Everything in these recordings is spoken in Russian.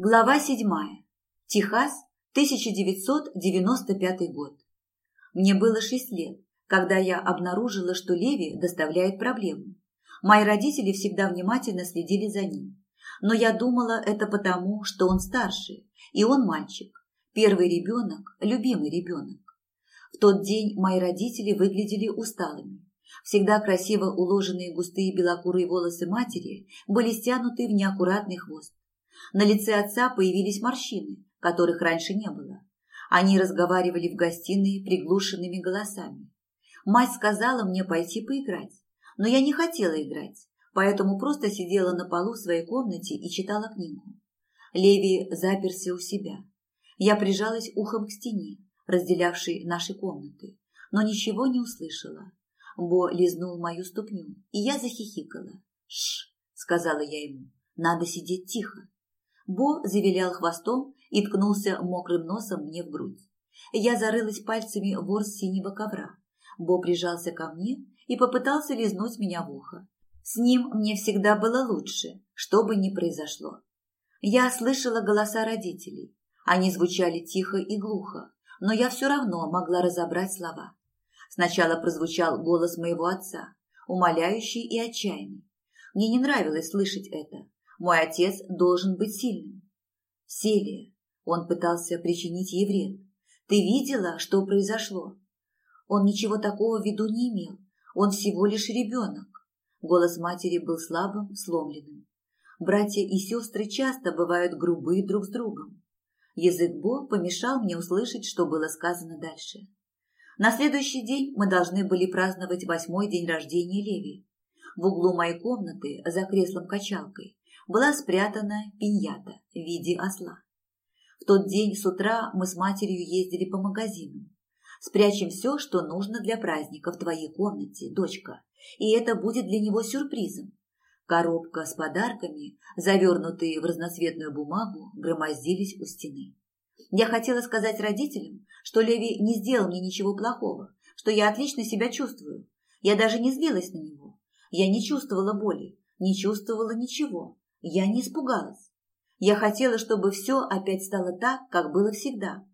Глава 7. Техас, 1995 год. Мне было 6 лет, когда я обнаружила, что Леви доставляет проблемы. Мои родители всегда внимательно следили за ним. Но я думала, это потому, что он старший, и он мальчик. Первый ребенок, любимый ребенок. В тот день мои родители выглядели усталыми. Всегда красиво уложенные густые белокурые волосы матери были стянуты в неаккуратный хвост. На лице отца появились морщины, которых раньше не было. Они разговаривали в гостиной приглушенными голосами. Мать сказала мне пойти поиграть, но я не хотела играть, поэтому просто сидела на полу в своей комнате и читала книгу. Леви заперся у себя. Я прижалась ухом к стене, разделявшей наши комнаты, но ничего не услышала. Бо лизнул мою ступню, и я захихикала. «Шш!» – сказала я ему. «Надо сидеть тихо». Бо завилял хвостом и ткнулся мокрым носом мне в грудь. Я зарылась пальцами в ворс синего ковра. Бо прижался ко мне и попытался лизнуть меня в ухо. С ним мне всегда было лучше, что бы ни произошло. Я слышала голоса родителей. Они звучали тихо и глухо, но я все равно могла разобрать слова. Сначала прозвучал голос моего отца, умоляющий и отчаянный. Мне не нравилось слышать это, мой отец должен быть сильным. Селия, он пытался причинить ей вред. Ты видела, что произошло? Он ничего такого в виду не имел. Он всего лишь ребенок. Голос матери был слабым, сломленным. Братья и сестры часто бывают грубы друг с другом. Язык Бо помешал мне услышать, что было сказано дальше. На следующий день мы должны были праздновать восьмой день рождения Леви. В углу моей комнаты, за креслом-качалкой, была спрятана пиньята в виде осла. В тот день с утра мы с матерью ездили по магазинам. Спрячем все, что нужно для праздника в твоей комнате, дочка, и это будет для него сюрпризом. Коробка с подарками, завернутые в разноцветную бумагу, громоздились у стены. Я хотела сказать родителям, что Леви не сделал мне ничего плохого, что я отлично себя чувствую. Я даже не злилась на него. Я не чувствовала боли, не чувствовала ничего. Я не испугалась. Я хотела, чтобы все опять стало так, как было всегда.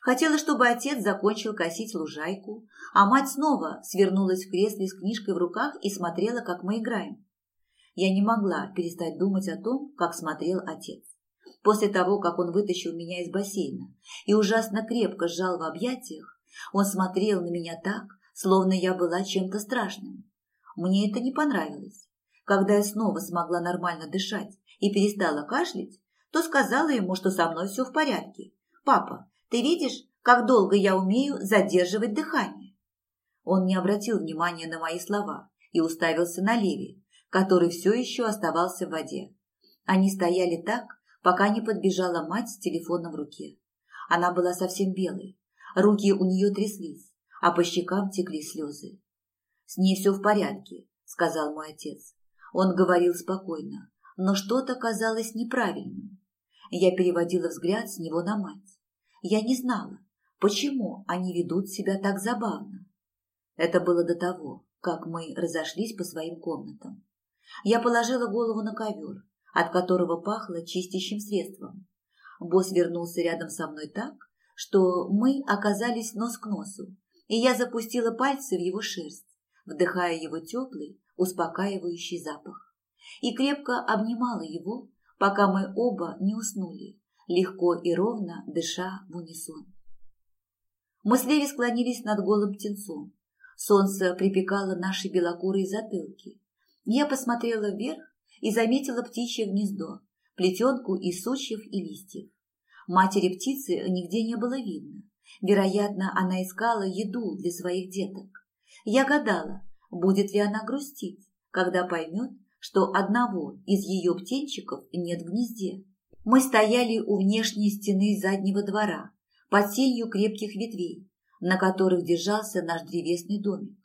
Хотела, чтобы отец закончил косить лужайку, а мать снова свернулась в кресле с книжкой в руках и смотрела, как мы играем. Я не могла перестать думать о том, как смотрел отец. После того, как он вытащил меня из бассейна и ужасно крепко сжал в объятиях, он смотрел на меня так, словно я была чем-то страшным. Мне это не понравилось. Когда я снова смогла нормально дышать и перестала кашлять, то сказала ему, что со мной все в порядке. «Папа, ты видишь, как долго я умею задерживать дыхание?» Он не обратил внимания на мои слова и уставился на Леви, который все еще оставался в воде. Они стояли так, пока не подбежала мать с телефоном в руке. Она была совсем белой, руки у нее тряслись, а по щекам текли слезы. «С ней все в порядке», — сказал мой отец. Он говорил спокойно, но что-то казалось неправильным. Я переводила взгляд с него на мать. Я не знала, почему они ведут себя так забавно. Это было до того, как мы разошлись по своим комнатам. Я положила голову на ковер, от которого пахло чистящим средством. Босс вернулся рядом со мной так, что мы оказались нос к носу, и я запустила пальцы в его шерсть, вдыхая его теплый, успокаивающий запах. И крепко обнимала его, пока мы оба не уснули, легко и ровно дыша в унисон. Мы с Леви склонились над голым птенцом. Солнце припекало наши белокурые затылки. Я посмотрела вверх и заметила птичье гнездо, плетенку из сучьев и листьев. Матери птицы нигде не было видно. Вероятно, она искала еду для своих деток. Я гадала, Будет ли она грустить, когда поймет, что одного из ее птенчиков нет в гнезде? Мы стояли у внешней стены заднего двора, под сенью крепких ветвей, на которых держался наш древесный домик.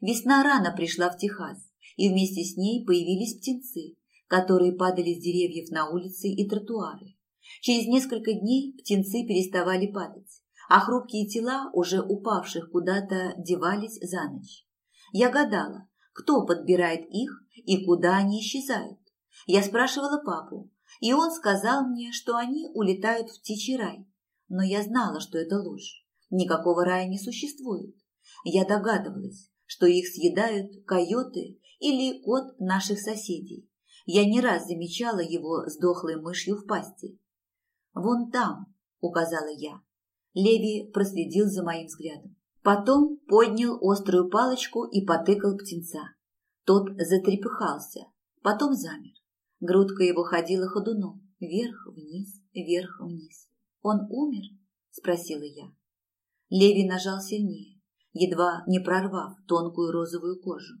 Весна рано пришла в Техас, и вместе с ней появились птенцы, которые падали с деревьев на улицы и тротуары. Через несколько дней птенцы переставали падать, а хрупкие тела, уже упавших куда-то, девались за ночь. Я гадала, кто подбирает их и куда они исчезают. Я спрашивала папу, И он сказал мне, что они улетают в птичий рай. Но я знала, что это ложь. Никакого рая не существует. Я догадывалась, что их съедают койоты или кот наших соседей. Я не раз замечала его с дохлой мышью в пасти. «Вон там», — указала я. Леви проследил за моим взглядом. Потом поднял острую палочку и потыкал птенца. Тот затрепыхался, потом замер. Грудка его ходила ходуном, вверх-вниз, вверх-вниз. «Он умер?» – спросила я. Леви нажал сильнее, едва не прорвав тонкую розовую кожу.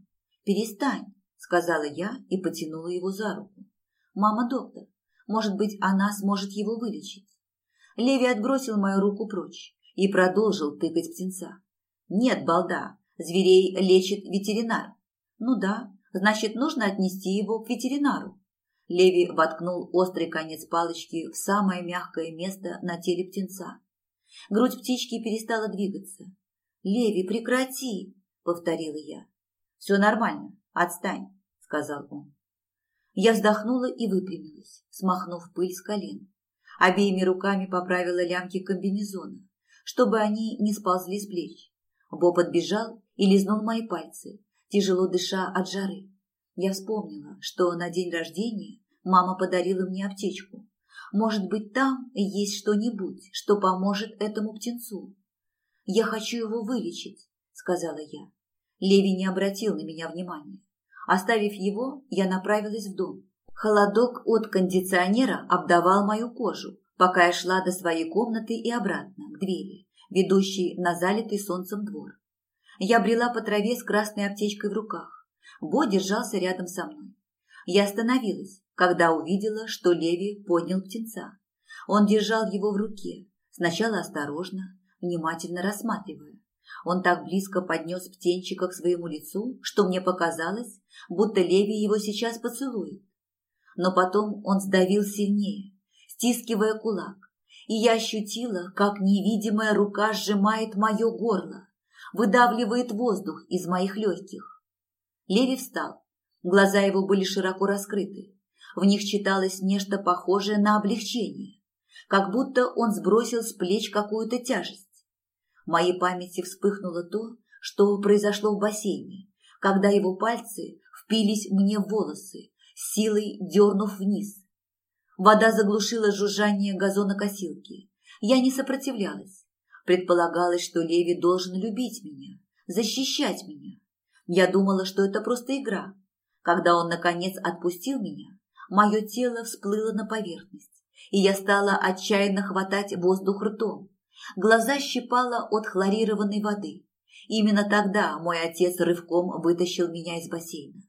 «Перестань!» – сказала я и потянула его за руку. «Мама доктор, может быть, она сможет его вылечить?» Леви отбросил мою руку прочь и продолжил тыкать птенца. «Нет, балда, зверей лечит ветеринар». «Ну да, значит, нужно отнести его к ветеринару». Леви воткнул острый конец палочки в самое мягкое место на теле птенца. Грудь птички перестала двигаться. «Леви, прекрати!» — повторила я. «Все нормально, отстань», — сказал он. Я вздохнула и выпрямилась, смахнув пыль с колен. Обеими руками поправила лямки комбинезона, чтобы они не сползли с плеч. Боб отбежал и лизнул мои пальцы, тяжело дыша от жары. Я вспомнила, что на день рождения мама подарила мне аптечку. Может быть, там есть что-нибудь, что поможет этому птенцу. Я хочу его вылечить, сказала я. Леви не обратил на меня внимания. Оставив его, я направилась в дом. Холодок от кондиционера обдавал мою кожу, пока я шла до своей комнаты и обратно, к двери, ведущей на залитый солнцем двор. Я брела по траве с красной аптечкой в руках. Бо держался рядом со мной. Я остановилась, когда увидела, что Леви поднял птенца. Он держал его в руке, сначала осторожно, внимательно рассматривая. Он так близко поднес птенчика к своему лицу, что мне показалось, будто Леви его сейчас поцелует. Но потом он сдавил сильнее, стискивая кулак, и я ощутила, как невидимая рука сжимает мое горло, выдавливает воздух из моих легких. Леви встал. Глаза его были широко раскрыты. В них читалось нечто похожее на облегчение, как будто он сбросил с плеч какую-то тяжесть. В моей памяти вспыхнуло то, что произошло в бассейне, когда его пальцы впились мне в волосы, силой дернув вниз. Вода заглушила жужжание газонокосилки. Я не сопротивлялась. Предполагалось, что Леви должен любить меня, защищать меня. Я думала, что это просто игра. Когда он, наконец, отпустил меня, мое тело всплыло на поверхность, и я стала отчаянно хватать воздух ртом. Глаза щипало от хлорированной воды. Именно тогда мой отец рывком вытащил меня из бассейна.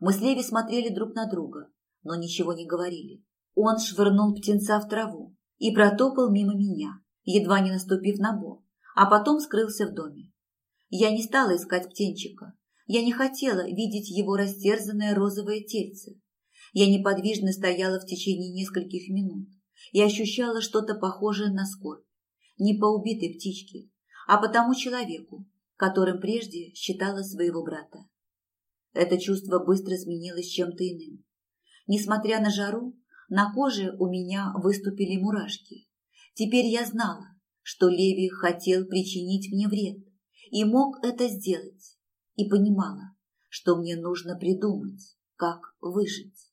Мы с Леви смотрели друг на друга, но ничего не говорили. Он швырнул птенца в траву и протопал мимо меня, едва не наступив на Бо, а потом скрылся в доме. Я не стала искать птенчика. Я не хотела видеть его растерзанное розовое тельце. Я неподвижно стояла в течение нескольких минут и ощущала что-то похожее на скорбь. Не по убитой птичке, а по тому человеку, которым прежде считала своего брата. Это чувство быстро сменилось чем-то иным. Несмотря на жару, на коже у меня выступили мурашки. Теперь я знала, что Леви хотел причинить мне вред и мог это сделать, и понимала, что мне нужно придумать, как выжить.